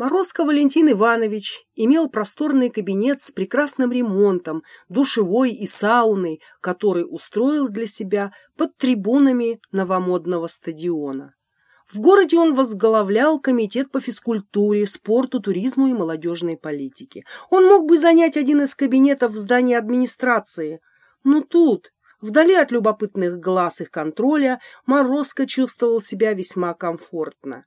Морозко Валентин Иванович имел просторный кабинет с прекрасным ремонтом, душевой и сауной, который устроил для себя под трибунами новомодного стадиона. В городе он возглавлял комитет по физкультуре, спорту, туризму и молодежной политике. Он мог бы занять один из кабинетов в здании администрации, но тут, вдали от любопытных глаз их контроля, Морозко чувствовал себя весьма комфортно.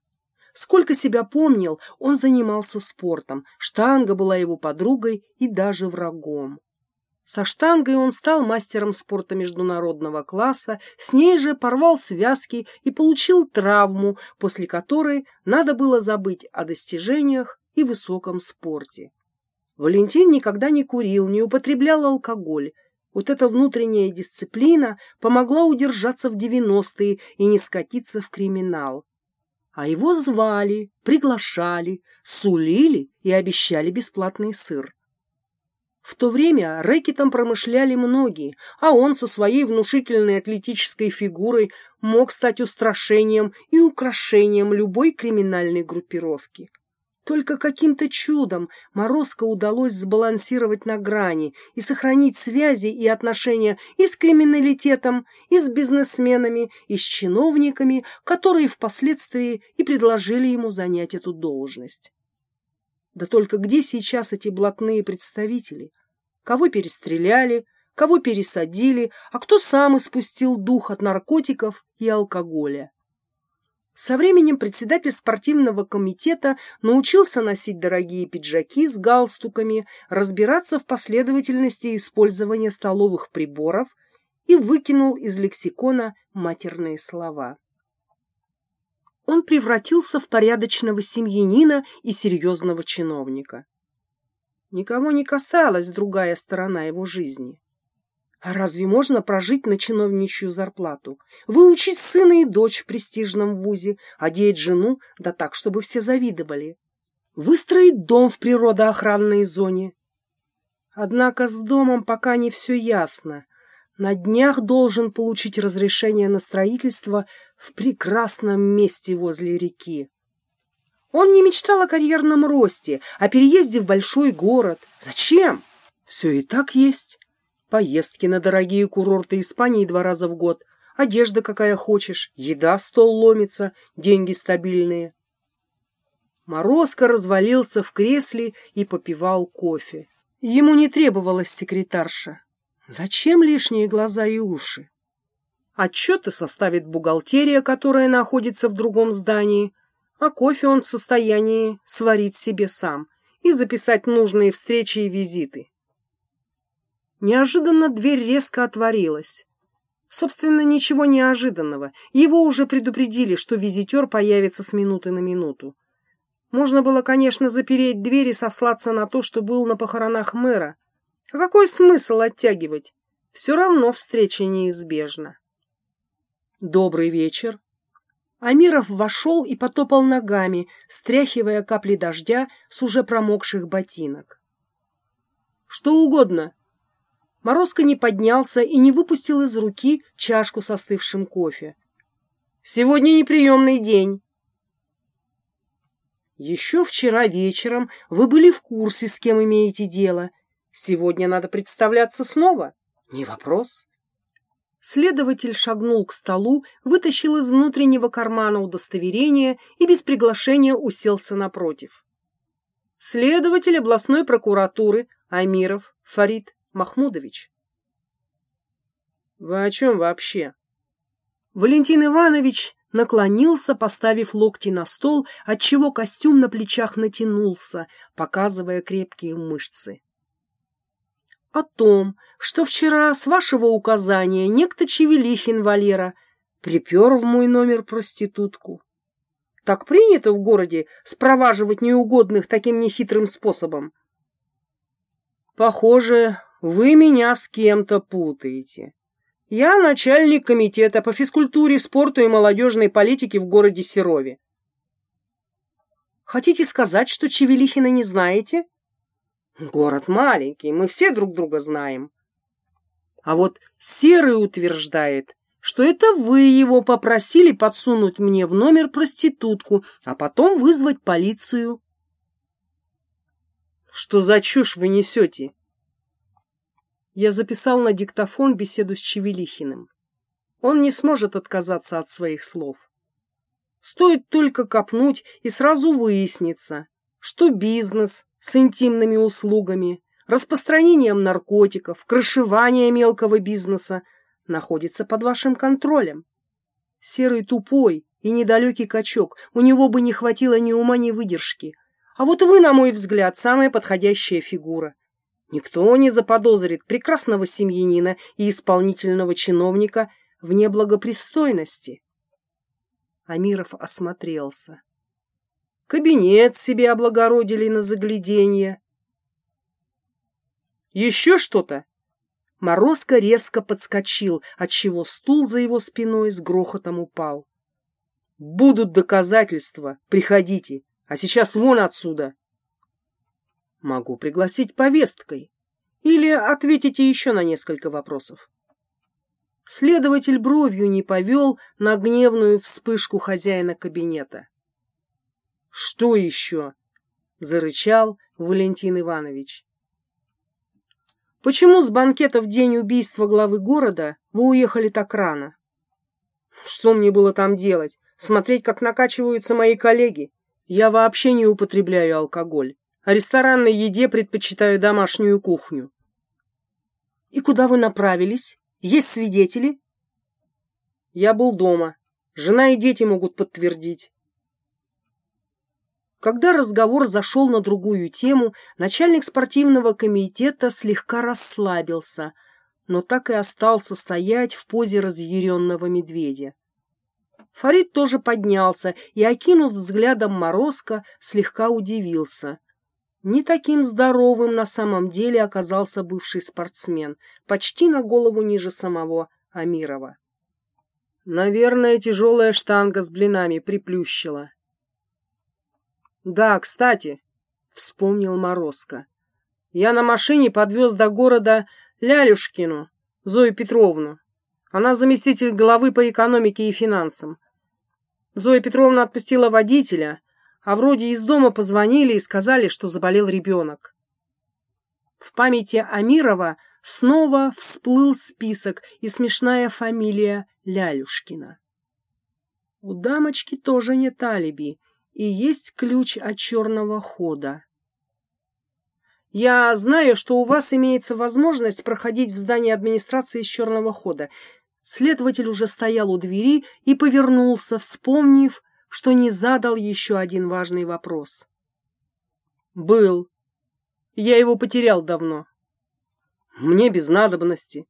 Сколько себя помнил, он занимался спортом, штанга была его подругой и даже врагом. Со штангой он стал мастером спорта международного класса, с ней же порвал связки и получил травму, после которой надо было забыть о достижениях и высоком спорте. Валентин никогда не курил, не употреблял алкоголь. Вот эта внутренняя дисциплина помогла удержаться в девяностые и не скатиться в криминал. А его звали, приглашали, сулили и обещали бесплатный сыр. В то время рэкетом промышляли многие, а он со своей внушительной атлетической фигурой мог стать устрашением и украшением любой криминальной группировки. Только каким-то чудом Морозко удалось сбалансировать на грани и сохранить связи и отношения и с криминалитетом, и с бизнесменами, и с чиновниками, которые впоследствии и предложили ему занять эту должность. Да только где сейчас эти блатные представители? Кого перестреляли, кого пересадили, а кто сам испустил дух от наркотиков и алкоголя? Со временем председатель спортивного комитета научился носить дорогие пиджаки с галстуками, разбираться в последовательности использования столовых приборов и выкинул из лексикона матерные слова он превратился в порядочного семьянина и серьезного чиновника. Никого не касалась другая сторона его жизни. Разве можно прожить на чиновничью зарплату, выучить сына и дочь в престижном вузе, одеть жену, да так, чтобы все завидовали, выстроить дом в природоохранной зоне? Однако с домом пока не все ясно. На днях должен получить разрешение на строительство в прекрасном месте возле реки. Он не мечтал о карьерном росте, о переезде в большой город. Зачем? Все и так есть. Поездки на дорогие курорты Испании два раза в год, одежда какая хочешь, еда стол ломится, деньги стабильные. Морозко развалился в кресле и попивал кофе. Ему не требовалась секретарша. Зачем лишние глаза и уши? Отчеты составит бухгалтерия, которая находится в другом здании, а кофе он в состоянии сварить себе сам и записать нужные встречи и визиты. Неожиданно дверь резко отворилась. Собственно, ничего неожиданного. Его уже предупредили, что визитер появится с минуты на минуту. Можно было, конечно, запереть дверь и сослаться на то, что был на похоронах мэра, а какой смысл оттягивать? Все равно встреча неизбежна. Добрый вечер. Амиров вошел и потопал ногами, стряхивая капли дождя с уже промокших ботинок. Что угодно. Морозко не поднялся и не выпустил из руки чашку со остывшим кофе. Сегодня неприемный день. Еще вчера вечером вы были в курсе, с кем имеете дело, Сегодня надо представляться снова. Не вопрос. Следователь шагнул к столу, вытащил из внутреннего кармана удостоверение и без приглашения уселся напротив. Следователь областной прокуратуры Амиров Фарид Махмудович. Вы о чем вообще? Валентин Иванович наклонился, поставив локти на стол, отчего костюм на плечах натянулся, показывая крепкие мышцы о том, что вчера с вашего указания некто Чевелихин Валера припер в мой номер проститутку. Так принято в городе спроваживать неугодных таким нехитрым способом. Похоже, вы меня с кем-то путаете. Я начальник комитета по физкультуре, спорту и молодежной политике в городе Серове. Хотите сказать, что Чевелихина не знаете? Город маленький, мы все друг друга знаем. А вот Серый утверждает, что это вы его попросили подсунуть мне в номер проститутку, а потом вызвать полицию. Что за чушь вы несете? Я записал на диктофон беседу с Чевелихиным. Он не сможет отказаться от своих слов. Стоит только копнуть, и сразу выяснится, что бизнес с интимными услугами, распространением наркотиков, крышевание мелкого бизнеса находится под вашим контролем. Серый тупой и недалекий качок, у него бы не хватило ни ума, ни выдержки. А вот вы, на мой взгляд, самая подходящая фигура. Никто не заподозрит прекрасного семьянина и исполнительного чиновника в неблагопристойности. Амиров осмотрелся. Кабинет себе облагородили на загляденье. Еще что-то? Морозко резко подскочил, отчего стул за его спиной с грохотом упал. Будут доказательства, приходите, а сейчас вон отсюда. Могу пригласить повесткой. Или ответите еще на несколько вопросов. Следователь бровью не повел на гневную вспышку хозяина кабинета. «Что еще?» — зарычал Валентин Иванович. «Почему с банкета в день убийства главы города вы уехали так рано?» «Что мне было там делать? Смотреть, как накачиваются мои коллеги? Я вообще не употребляю алкоголь. А ресторанной еде предпочитаю домашнюю кухню. И куда вы направились? Есть свидетели? Я был дома. Жена и дети могут подтвердить. Когда разговор зашел на другую тему, начальник спортивного комитета слегка расслабился, но так и остался стоять в позе разъяренного медведя. Фарид тоже поднялся и, окинув взглядом Морозко, слегка удивился. Не таким здоровым на самом деле оказался бывший спортсмен, почти на голову ниже самого Амирова. Наверное, тяжелая штанга с блинами приплющила. «Да, кстати», — вспомнил Морозко, — «я на машине подвез до города Лялюшкину, Зою Петровну. Она заместитель главы по экономике и финансам. Зоя Петровна отпустила водителя, а вроде из дома позвонили и сказали, что заболел ребенок. В памяти Амирова снова всплыл список и смешная фамилия Лялюшкина. У дамочки тоже нет алиби, и есть ключ от черного хода. Я знаю, что у вас имеется возможность проходить в здание администрации из черного хода. Следователь уже стоял у двери и повернулся, вспомнив, что не задал еще один важный вопрос. «Был. Я его потерял давно. Мне без надобности.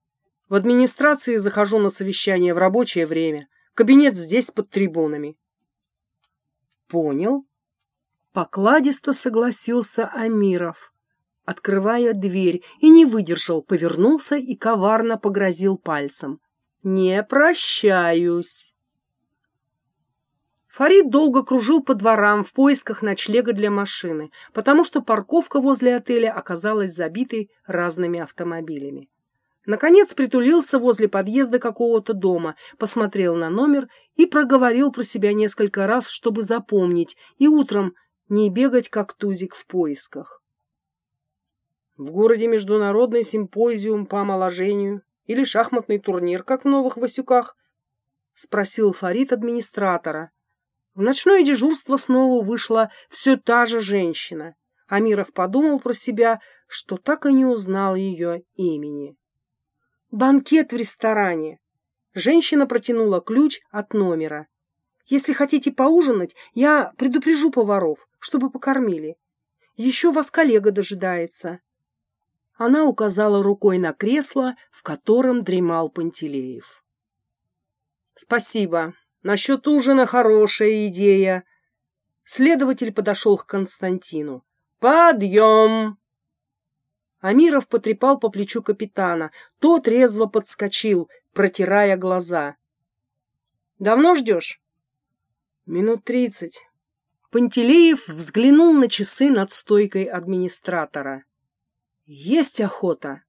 В администрации захожу на совещание в рабочее время. Кабинет здесь под трибунами». «Понял». Покладисто согласился Амиров, открывая дверь, и не выдержал, повернулся и коварно погрозил пальцем. «Не прощаюсь». Фарид долго кружил по дворам в поисках ночлега для машины, потому что парковка возле отеля оказалась забитой разными автомобилями. Наконец притулился возле подъезда какого-то дома, посмотрел на номер и проговорил про себя несколько раз, чтобы запомнить, и утром не бегать как тузик в поисках. В городе международный симпозиум по омоложению или шахматный турнир, как в Новых Васюках? — спросил Фарид администратора, в ночное дежурство снова вышла все та же женщина. Амиров подумал про себя, что так и не узнал ее имени. «Банкет в ресторане!» Женщина протянула ключ от номера. «Если хотите поужинать, я предупрежу поваров, чтобы покормили. Еще вас коллега дожидается». Она указала рукой на кресло, в котором дремал Пантелеев. «Спасибо», Насчет ужина хорошая идея. Следователь подошел к Константину. «Подъем!» Амиров потрепал по плечу капитана. Тот резво подскочил, протирая глаза. «Давно ждешь?» «Минут тридцать». Пантелеев взглянул на часы над стойкой администратора. «Есть охота!»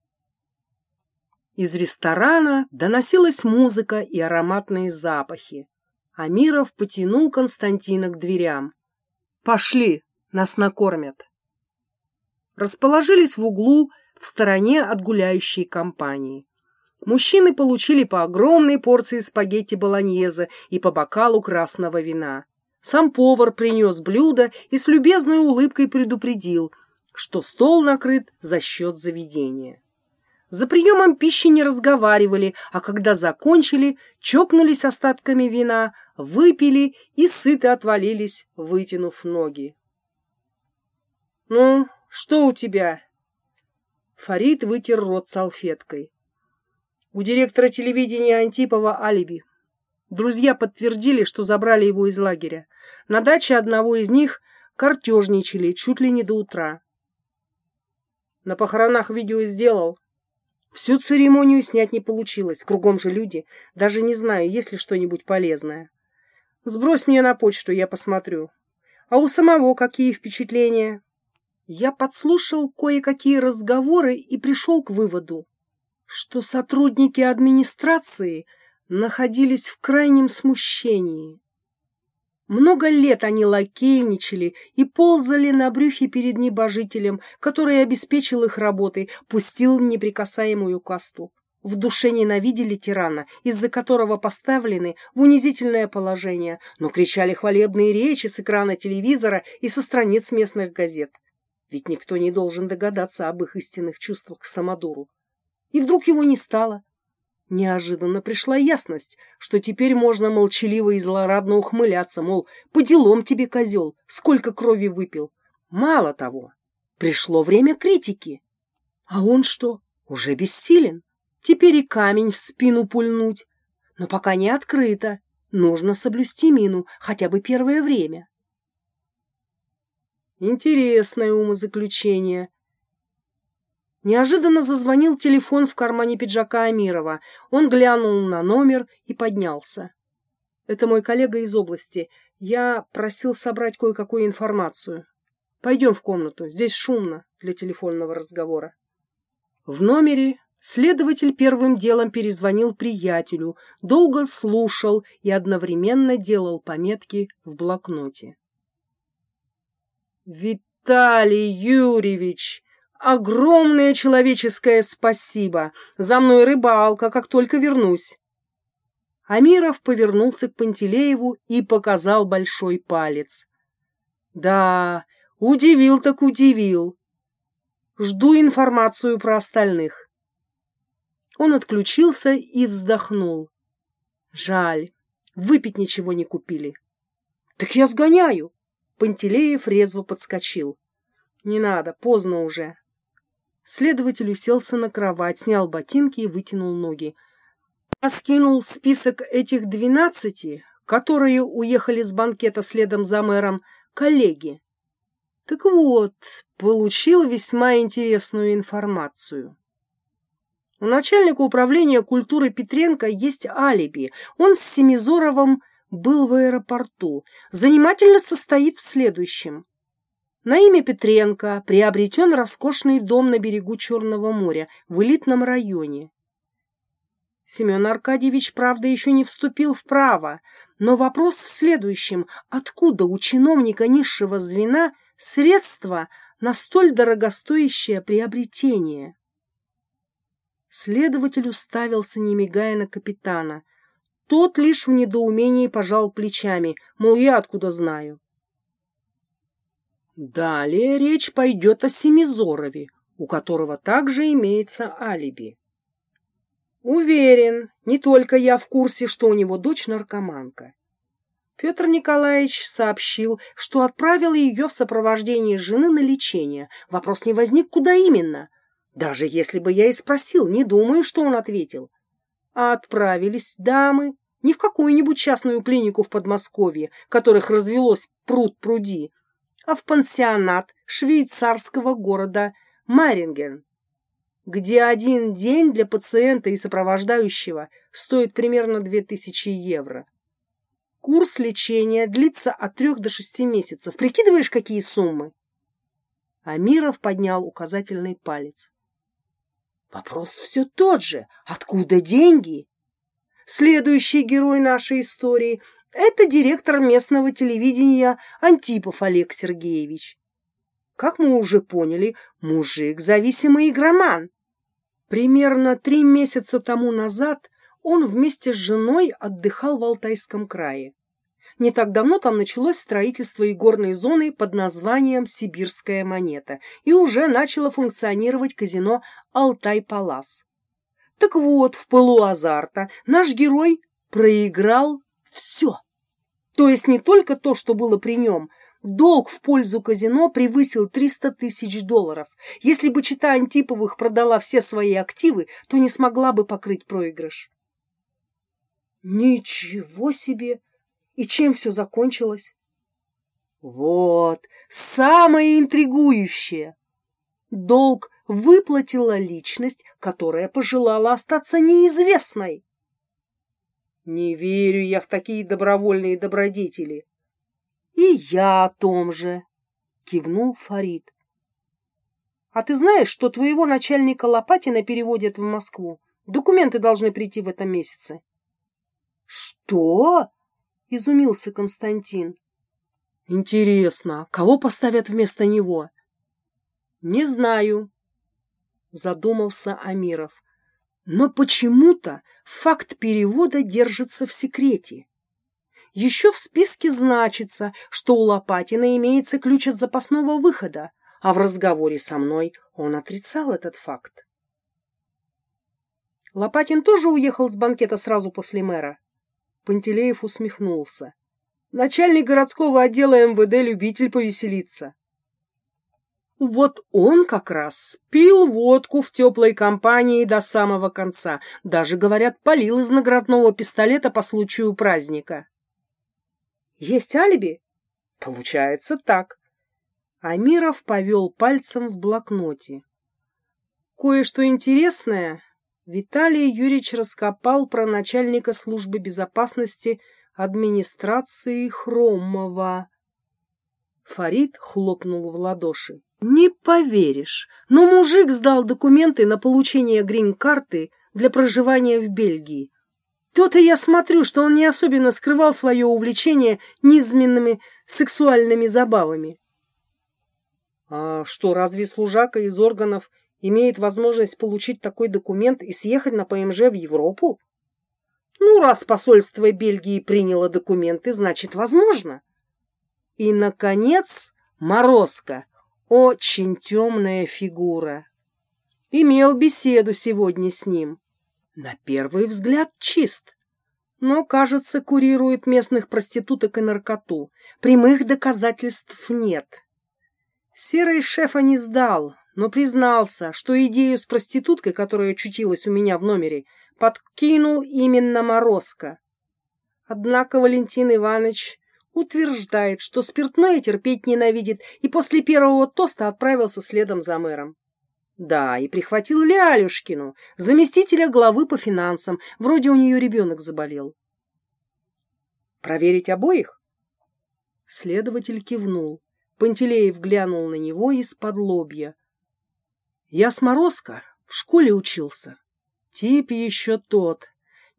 Из ресторана доносилась музыка и ароматные запахи. Амиров потянул Константина к дверям. «Пошли, нас накормят». расположились в углу в стороне от гуляющей компании. Мужчины получили по огромной порции спагетти болоньезе и по бокалу красного вина. Сам повар принес блюдо и с любезной улыбкой предупредил, что стол накрыт за счет заведения. За приемом пищи не разговаривали, а когда закончили, чокнулись остатками вина, выпили и сыто отвалились, вытянув ноги. «Ну, что у тебя?» Фарид вытер рот салфеткой. У директора телевидения Антипова алиби. Друзья подтвердили, что забрали его из лагеря. На даче одного из них картежничали чуть ли не до утра. На похоронах видео сделал. Всю церемонию снять не получилось. Кругом же люди. Даже не знаю, есть ли что-нибудь полезное. Сбрось мне на почту, я посмотрю. А у самого какие впечатления? Я подслушал кое-какие разговоры и пришел к выводу, что сотрудники администрации находились в крайнем смущении. Много лет они лакейничали и ползали на брюхе перед небожителем, который обеспечил их работой, пустил неприкасаемую касту. В душе ненавидели тирана, из-за которого поставлены в унизительное положение, но кричали хвалебные речи с экрана телевизора и со страниц местных газет. Ведь никто не должен догадаться об их истинных чувствах к Самодуру. И вдруг его не стало. Неожиданно пришла ясность, что теперь можно молчаливо и злорадно ухмыляться, мол, по делам тебе, козел, сколько крови выпил. Мало того, пришло время критики. А он что, уже бессилен? Теперь и камень в спину пульнуть. Но пока не открыто. Нужно соблюсти мину хотя бы первое время. Интересное умозаключение, Неожиданно зазвонил телефон в кармане пиджака Амирова. Он глянул на номер и поднялся. «Это мой коллега из области. Я просил собрать кое-какую информацию. Пойдем в комнату. Здесь шумно для телефонного разговора». В номере следователь первым делом перезвонил приятелю, долго слушал и одновременно делал пометки в блокноте. «Виталий Юрьевич!» Огромное человеческое спасибо. За мной рыбалка, как только вернусь. Амиров повернулся к Пантелееву и показал большой палец. Да, удивил так удивил. Жду информацию про остальных. Он отключился и вздохнул. Жаль, выпить ничего не купили. Так я сгоняю. Пантелеев резво подскочил. Не надо, поздно уже. Следователь уселся на кровать, снял ботинки и вытянул ноги. Раскинул список этих двенадцати, которые уехали с банкета следом за мэром, коллеги. Так вот, получил весьма интересную информацию. У начальника управления культуры Петренко есть алиби. Он с Семизоровым был в аэропорту. Занимательно состоит в следующем. На имя Петренко приобретен роскошный дом на берегу Черного моря в элитном районе. Семен Аркадьевич, правда, еще не вступил в право, но вопрос в следующем. Откуда у чиновника низшего звена средства на столь дорогостоящее приобретение? Следователь уставился, не мигая на капитана. Тот лишь в недоумении пожал плечами, мол, я откуда знаю. Далее речь пойдет о Семизорове, у которого также имеется алиби. Уверен, не только я в курсе, что у него дочь наркоманка. Петр Николаевич сообщил, что отправил ее в сопровождении жены на лечение. Вопрос не возник, куда именно. Даже если бы я и спросил, не думаю, что он ответил. А отправились дамы не в какую-нибудь частную клинику в Подмосковье, которых развелось пруд-пруди, а в пансионат швейцарского города Маринген, где один день для пациента и сопровождающего стоит примерно 2000 евро. Курс лечения длится от трех до шести месяцев. Прикидываешь, какие суммы? Амиров поднял указательный палец. Вопрос все тот же. Откуда деньги? Следующий герой нашей истории это директор местного телевидения Антипов Олег Сергеевич. Как мы уже поняли, мужик зависимый игроман. Примерно три месяца тому назад он вместе с женой отдыхал в Алтайском крае. Не так давно там началось строительство игорной зоны под названием «Сибирская монета», и уже начало функционировать казино «Алтай-Палас». Так вот, в пылу азарта наш герой проиграл все. То есть не только то, что было при нем, долг в пользу казино превысил 300 тысяч долларов. Если бы чита Антиповых продала все свои активы, то не смогла бы покрыть проигрыш. Ничего себе! И чем все закончилось? Вот, самое интригующее. Долг выплатила личность, которая пожелала остаться неизвестной. Не верю я в такие добровольные добродетели. И я о том же, кивнул Фарид. А ты знаешь, что твоего начальника Лопатина переводят в Москву? Документы должны прийти в этом месяце. Что? Изумился Константин. Интересно, кого поставят вместо него? Не знаю, задумался Амиров. Но почему-то факт перевода держится в секрете. Еще в списке значится, что у Лопатина имеется ключ от запасного выхода, а в разговоре со мной он отрицал этот факт. Лопатин тоже уехал с банкета сразу после мэра. Пантелеев усмехнулся. Начальник городского отдела МВД любитель повеселиться. Вот он как раз пил водку в теплой компании до самого конца. Даже, говорят, полил из наградного пистолета по случаю праздника. Есть алиби? Получается так. Амиров повел пальцем в блокноте. Кое-что интересное Виталий Юрьевич раскопал про начальника службы безопасности администрации Хромова. Фарид хлопнул в ладоши. Не поверишь, но мужик сдал документы на получение грин-карты для проживания в Бельгии. То-то я смотрю, что он не особенно скрывал свое увлечение низменными сексуальными забавами. А что, разве служака из органов имеет возможность получить такой документ и съехать на ПМЖ в Европу? Ну, раз посольство Бельгии приняло документы, значит, возможно. И, наконец, Морозко. Очень темная фигура. Имел беседу сегодня с ним. На первый взгляд чист, но, кажется, курирует местных проституток и наркоту. Прямых доказательств нет. Серый шефа не сдал, но признался, что идею с проституткой, которая очутилась у меня в номере, подкинул именно Морозко. Однако Валентин Иванович утверждает, что спиртное терпеть ненавидит, и после первого тоста отправился следом за мэром. Да, и прихватил Лялюшкину, заместителя главы по финансам, вроде у нее ребенок заболел. Проверить обоих? Следователь кивнул. Пантелеев глянул на него из-под лобья. Я с в школе учился. Тип еще тот.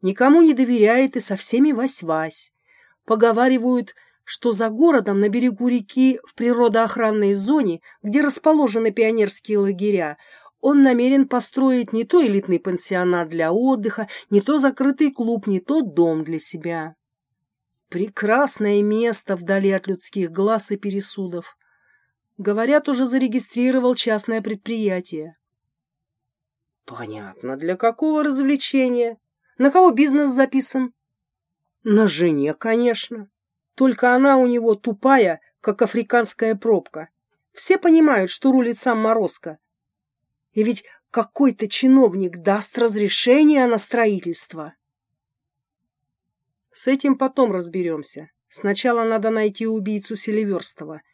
Никому не доверяет и со всеми вась-вась. Поговаривают, что за городом на берегу реки в природоохранной зоне, где расположены пионерские лагеря, он намерен построить не то элитный пансионат для отдыха, не то закрытый клуб, не то дом для себя. Прекрасное место вдали от людских глаз и пересудов. Говорят, уже зарегистрировал частное предприятие. Понятно, для какого развлечения? На кого бизнес записан? На жене, конечно. Только она у него тупая, как африканская пробка. Все понимают, что рулит сам Морозко. И ведь какой-то чиновник даст разрешение на строительство. С этим потом разберемся. Сначала надо найти убийцу Селиверстова —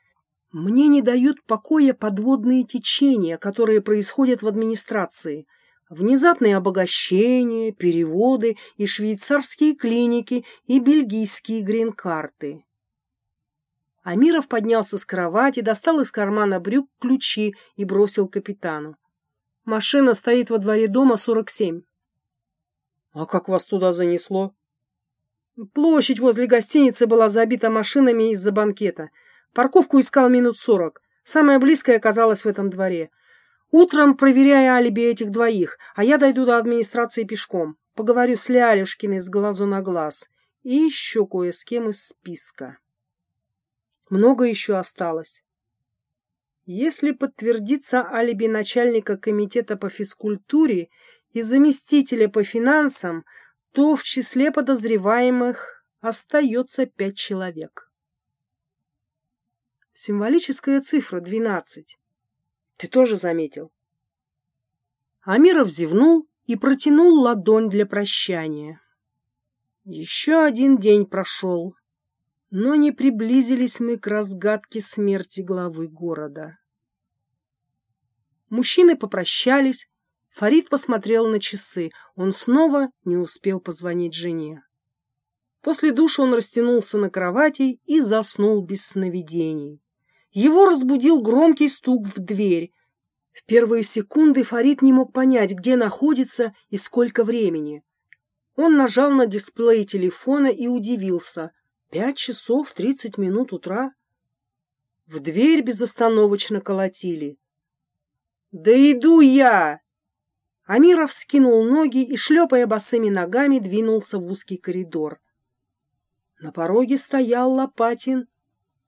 мне не дают покоя подводные течения, которые происходят в администрации. Внезапные обогащения, переводы и швейцарские клиники, и бельгийские грин-карты. Амиров поднялся с кровати, достал из кармана брюк ключи и бросил капитану. Машина стоит во дворе дома 47. А как вас туда занесло? Площадь возле гостиницы была забита машинами из-за банкета. Парковку искал минут сорок. Самое близкое оказалось в этом дворе. Утром проверяя алиби этих двоих, а я дойду до администрации пешком. Поговорю с Лялюшкиной с глазу на глаз. И еще кое с кем из списка. Много еще осталось. Если подтвердится алиби начальника комитета по физкультуре и заместителя по финансам, то в числе подозреваемых остается пять человек. Символическая цифра двенадцать. Ты тоже заметил? Амиров зевнул и протянул ладонь для прощания. Еще один день прошел, но не приблизились мы к разгадке смерти главы города. Мужчины попрощались, Фарид посмотрел на часы, он снова не успел позвонить жене. После душа он растянулся на кровати и заснул без сновидений. Его разбудил громкий стук в дверь. В первые секунды Фарид не мог понять, где находится и сколько времени. Он нажал на дисплей телефона и удивился. Пять часов тридцать минут утра. В дверь безостановочно колотили. «Да иду я!» Амиров скинул ноги и, шлепая босыми ногами, двинулся в узкий коридор. На пороге стоял Лопатин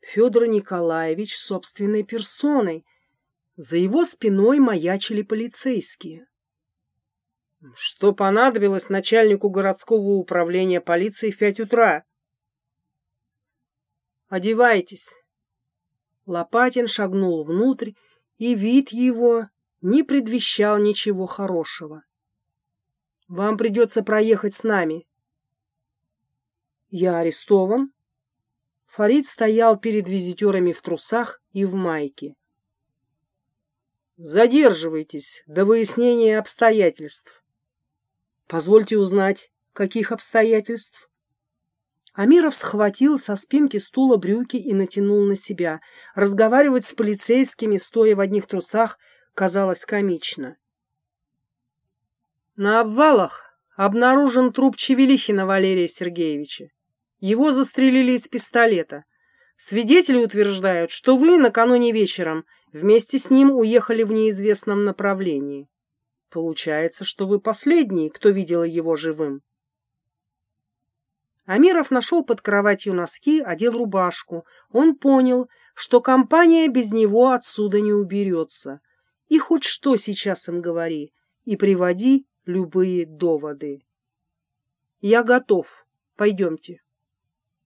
Федор Николаевич собственной персоной. За его спиной маячили полицейские. Что понадобилось начальнику городского управления полиции в пять утра? Одевайтесь. Лопатин шагнул внутрь, и вид его не предвещал ничего хорошего. Вам придется проехать с нами. Я арестован? Фарид стоял перед визитерами в трусах и в майке. Задерживайтесь до выяснения обстоятельств. Позвольте узнать, каких обстоятельств? Амиров схватил со спинки стула брюки и натянул на себя. Разговаривать с полицейскими, стоя в одних трусах, казалось комично. На обвалах обнаружен труп Чевелихина Валерия Сергеевича. Его застрелили из пистолета. Свидетели утверждают, что вы накануне вечером вместе с ним уехали в неизвестном направлении. Получается, что вы последний, кто видел его живым. Амиров нашел под кроватью носки, одел рубашку. Он понял, что компания без него отсюда не уберется. И хоть что сейчас им говори, и приводи любые доводы. Я готов. Пойдемте.